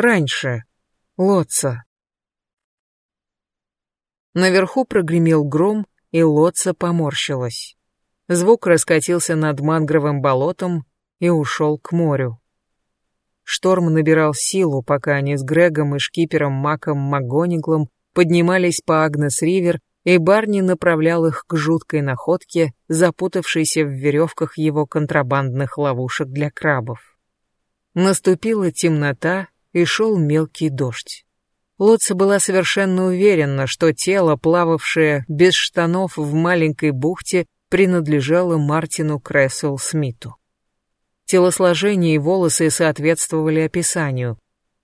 Раньше. Лотца. Наверху прогремел гром, и Лотца поморщилась. Звук раскатился над мангровым болотом и ушел к морю. Шторм набирал силу, пока они с Грегом и шкипером Маком МакГониглом поднимались по Агнес-Ривер, и Барни направлял их к жуткой находке, запутавшейся в веревках его контрабандных ловушек для крабов. Наступила темнота, и шел мелкий дождь. Лотца была совершенно уверена, что тело, плававшее без штанов в маленькой бухте, принадлежало Мартину Крессел Смиту. Телосложение и волосы соответствовали описанию.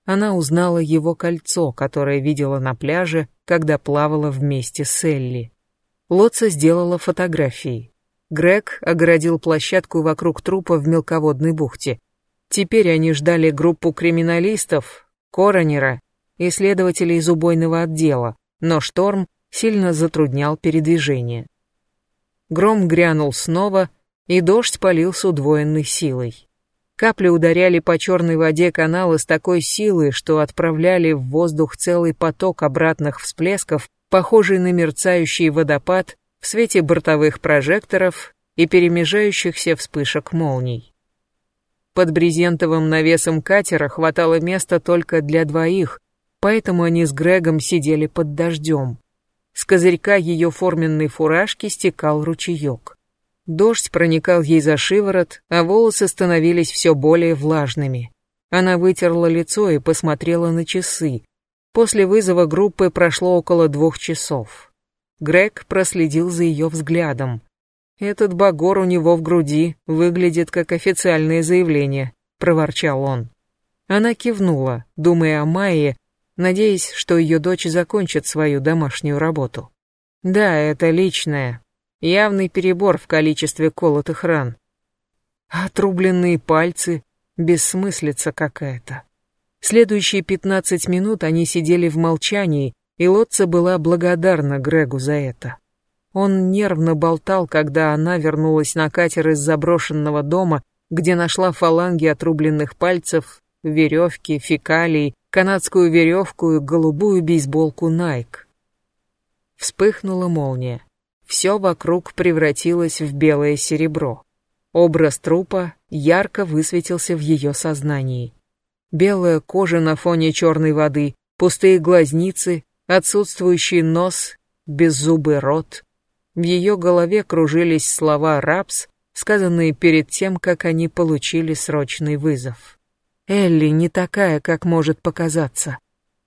Она узнала его кольцо, которое видела на пляже, когда плавала вместе с Элли. Лотца сделала фотографии. Грег огородил площадку вокруг трупа в мелководной бухте. Теперь они ждали группу криминалистов, коронера и следователей из убойного отдела, но шторм сильно затруднял передвижение. Гром грянул снова, и дождь полил с удвоенной силой. Капли ударяли по черной воде канала с такой силой, что отправляли в воздух целый поток обратных всплесков, похожий на мерцающий водопад в свете бортовых прожекторов и перемежающихся вспышек молний. Под брезентовым навесом катера хватало места только для двоих, поэтому они с Грегом сидели под дождем. С козырька ее форменной фуражки стекал ручеек. Дождь проникал ей за шиворот, а волосы становились все более влажными. Она вытерла лицо и посмотрела на часы. После вызова группы прошло около двух часов. Грег проследил за ее взглядом. «Этот багор у него в груди выглядит как официальное заявление», — проворчал он. Она кивнула, думая о Майе, надеясь, что ее дочь закончит свою домашнюю работу. «Да, это личное, Явный перебор в количестве колотых ран. Отрубленные пальцы, бессмыслица какая-то. Следующие пятнадцать минут они сидели в молчании, и Лотца была благодарна Грегу за это. Он нервно болтал, когда она вернулась на катер из заброшенного дома, где нашла фаланги отрубленных пальцев, веревки, фекалий, канадскую веревку и голубую бейсболку Nike. Вспыхнула молния. Все вокруг превратилось в белое серебро. Образ трупа ярко высветился в ее сознании. Белая кожа на фоне черной воды, пустые глазницы, отсутствующий нос, беззубый рот. В ее голове кружились слова «рапс», сказанные перед тем, как они получили срочный вызов. Элли не такая, как может показаться.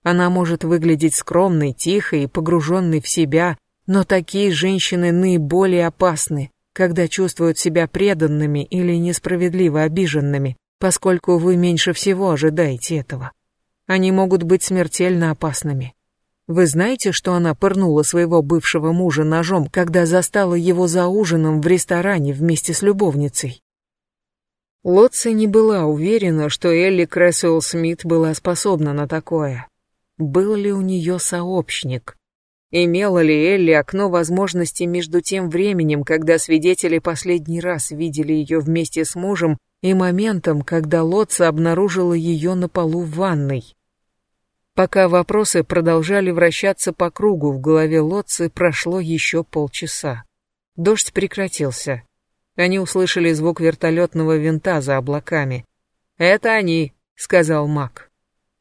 Она может выглядеть скромной, тихой и погруженной в себя, но такие женщины наиболее опасны, когда чувствуют себя преданными или несправедливо обиженными, поскольку вы меньше всего ожидаете этого. Они могут быть смертельно опасными. Вы знаете, что она пырнула своего бывшего мужа ножом, когда застала его за ужином в ресторане вместе с любовницей? Лотца не была уверена, что Элли Крэсуэлл Смит была способна на такое. Был ли у нее сообщник? Имела ли Элли окно возможности между тем временем, когда свидетели последний раз видели ее вместе с мужем, и моментом, когда Лотца обнаружила ее на полу в ванной? Пока вопросы продолжали вращаться по кругу в голове Лотцы, прошло еще полчаса. Дождь прекратился. Они услышали звук вертолетного винта за облаками. «Это они», — сказал Мак.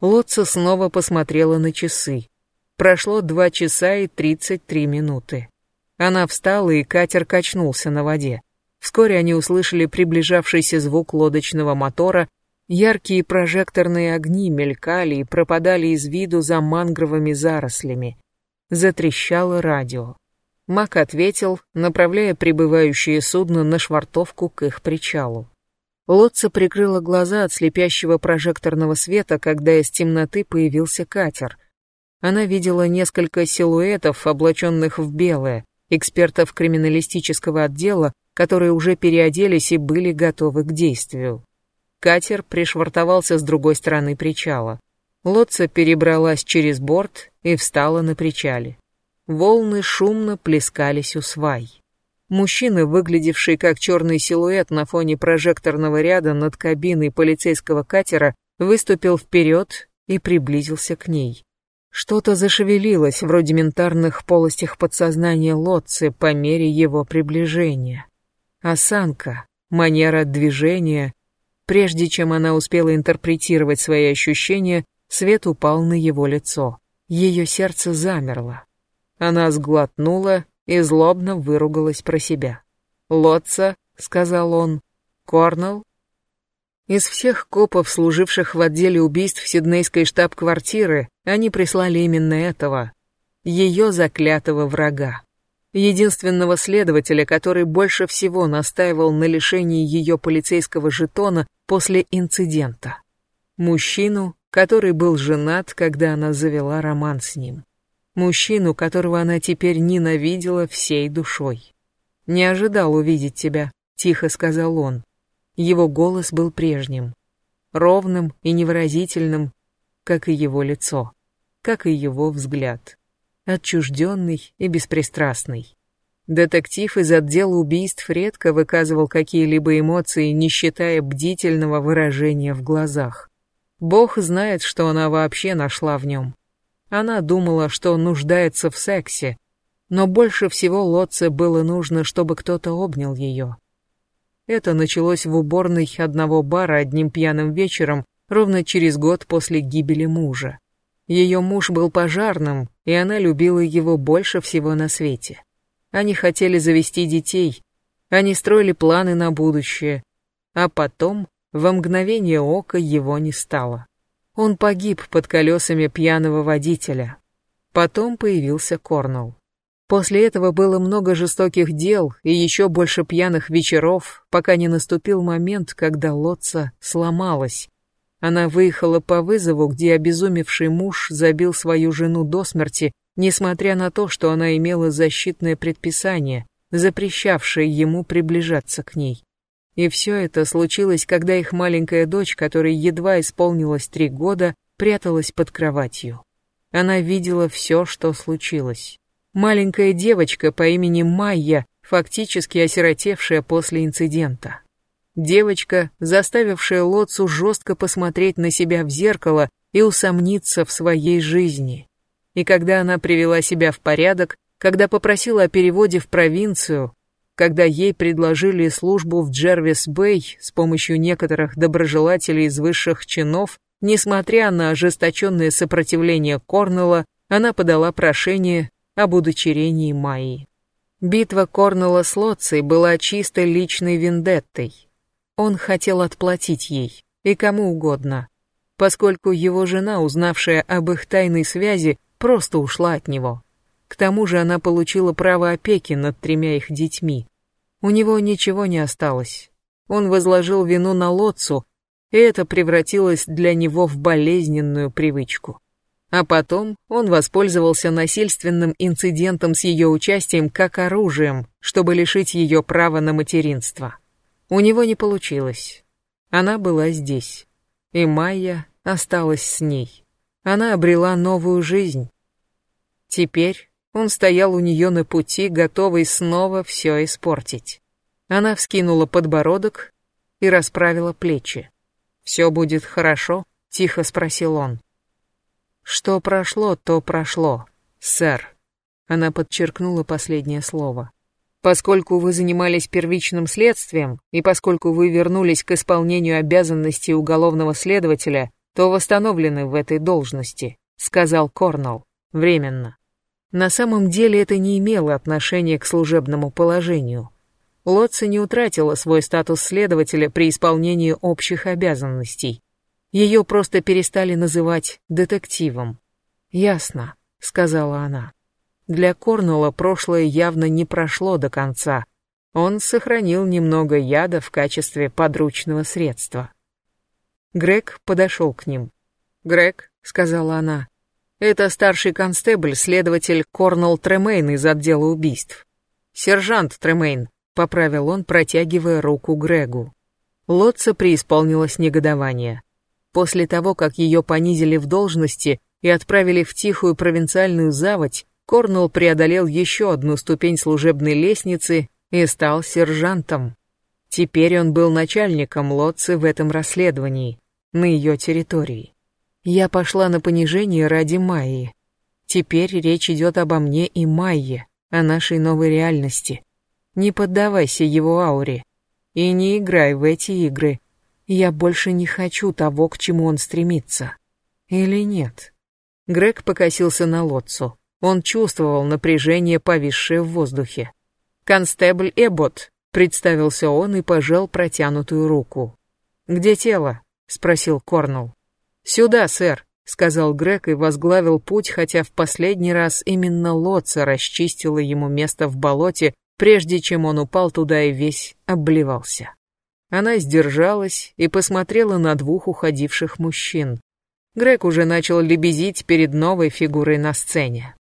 Лотца снова посмотрела на часы. Прошло два часа и тридцать три минуты. Она встала, и катер качнулся на воде. Вскоре они услышали приближавшийся звук лодочного мотора, яркие прожекторные огни мелькали и пропадали из виду за мангровыми зарослями. Затрещало радио. Мак ответил, направляя прибывающее судно на швартовку к их причалу. Лодца прикрыла глаза от слепящего прожекторного света, когда из темноты появился катер — она видела несколько силуэтов, облаченных в белое, экспертов криминалистического отдела, которые уже переоделись и были готовы к действию. Катер пришвартовался с другой стороны причала. Лодца перебралась через борт и встала на причале. Волны шумно плескались у свай. Мужчина, выглядевший как черный силуэт на фоне прожекторного ряда над кабиной полицейского катера, выступил вперед и приблизился к ней. Что-то зашевелилось в рудиментарных полостях подсознания Лотцы по мере его приближения. Осанка, манера движения. Прежде чем она успела интерпретировать свои ощущения, свет упал на его лицо. Ее сердце замерло. Она сглотнула и злобно выругалась про себя. «Лотца», — сказал он, — «Корнелл, из всех копов, служивших в отделе убийств Сиднейской штаб-квартиры, они прислали именно этого, ее заклятого врага. Единственного следователя, который больше всего настаивал на лишении ее полицейского жетона после инцидента. Мужчину, который был женат, когда она завела роман с ним. Мужчину, которого она теперь ненавидела всей душой. «Не ожидал увидеть тебя», — тихо сказал он. Его голос был прежним, ровным и невыразительным, как и его лицо, как и его взгляд, отчужденный и беспристрастный. Детектив из отдела убийств редко выказывал какие-либо эмоции, не считая бдительного выражения в глазах. Бог знает, что она вообще нашла в нем. Она думала, что нуждается в сексе, но больше всего Лотце было нужно, чтобы кто-то обнял ее. Это началось в уборной одного бара одним пьяным вечером, ровно через год после гибели мужа. Ее муж был пожарным, и она любила его больше всего на свете. Они хотели завести детей, они строили планы на будущее, а потом, во мгновение ока, его не стало. Он погиб под колесами пьяного водителя. Потом появился Корнелл. После этого было много жестоких дел и еще больше пьяных вечеров, пока не наступил момент, когда лодца сломалась. Она выехала по вызову, где обезумевший муж забил свою жену до смерти, несмотря на то, что она имела защитное предписание, запрещавшее ему приближаться к ней. И все это случилось, когда их маленькая дочь, которой едва исполнилось три года, пряталась под кроватью. Она видела все, что случилось маленькая девочка по имени Майя, фактически осиротевшая после инцидента. Девочка, заставившая Лоцу жестко посмотреть на себя в зеркало и усомниться в своей жизни. И когда она привела себя в порядок, когда попросила о переводе в провинцию, когда ей предложили службу в Джервис-Бэй с помощью некоторых доброжелателей из высших чинов, несмотря на ожесточенное сопротивление Корнелла, она подала прошение об удочерении Майи. Битва Корнелла с Лоцей была чисто личной вендеттой. Он хотел отплатить ей, и кому угодно, поскольку его жена, узнавшая об их тайной связи, просто ушла от него. К тому же она получила право опеки над тремя их детьми. У него ничего не осталось. Он возложил вину на Лоцу, и это превратилось для него в болезненную привычку. А потом он воспользовался насильственным инцидентом с ее участием как оружием, чтобы лишить ее права на материнство. У него не получилось. Она была здесь. И Майя осталась с ней. Она обрела новую жизнь. Теперь он стоял у нее на пути, готовый снова все испортить. Она вскинула подбородок и расправила плечи. «Все будет хорошо?» — тихо спросил он. Что прошло, то прошло, сэр. Она подчеркнула последнее слово. Поскольку вы занимались первичным следствием, и поскольку вы вернулись к исполнению обязанностей уголовного следователя, то восстановлены в этой должности, сказал Корнелл, временно. На самом деле это не имело отношения к служебному положению. Лотца не утратила свой статус следователя при исполнении общих обязанностей. Ее просто перестали называть детективом. «Ясно», — сказала она. Для Корнула прошлое явно не прошло до конца. Он сохранил немного яда в качестве подручного средства. Грег подошел к ним. «Грег», — сказала она, — «это старший констебль, следователь Корнелл Тремейн из отдела убийств». «Сержант Тремейн», — поправил он, протягивая руку Грегу. Лотца преисполнилось негодование. После того, как ее понизили в должности и отправили в тихую провинциальную заводь, Корнелл преодолел еще одну ступень служебной лестницы и стал сержантом. Теперь он был начальником Лотцы в этом расследовании, на ее территории. Я пошла на понижение ради Майи. Теперь речь идет обо мне и Майе, о нашей новой реальности. Не поддавайся его ауре. И не играй в эти игры. Я больше не хочу того, к чему он стремится. Или нет? Грег покосился на Лотцу. Он чувствовал напряжение, повисшее в воздухе. «Констебль Эббот», — представился он и пожал протянутую руку. «Где тело?» — спросил Корнелл. «Сюда, сэр», — сказал Грег и возглавил путь, хотя в последний раз именно Лотца расчистила ему место в болоте, прежде чем он упал туда и весь обливался. Она сдержалась и посмотрела на двух уходивших мужчин. Грег уже начал лебезить перед новой фигурой на сцене.